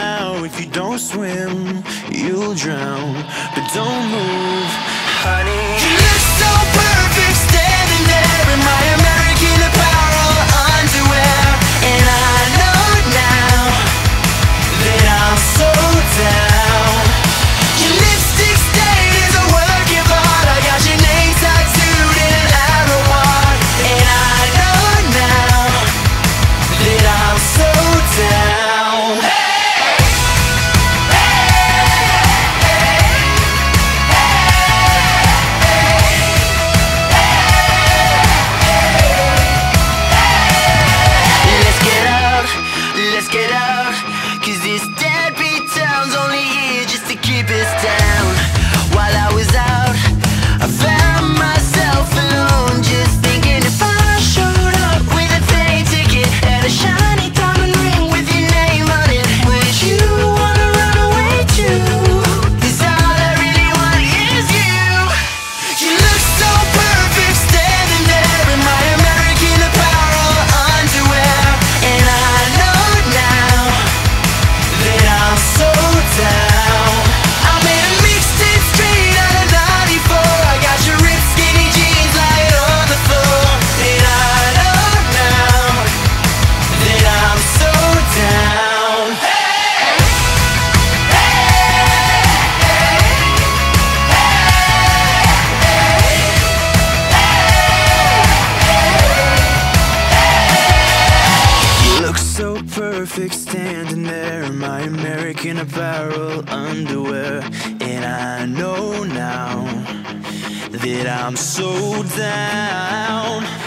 now. If you don't swim, you'll drown. But don't move. Cause this deadbeat town's only here just to keep us down perfect standing there in my American Apparel underwear. And I know now that I'm so down.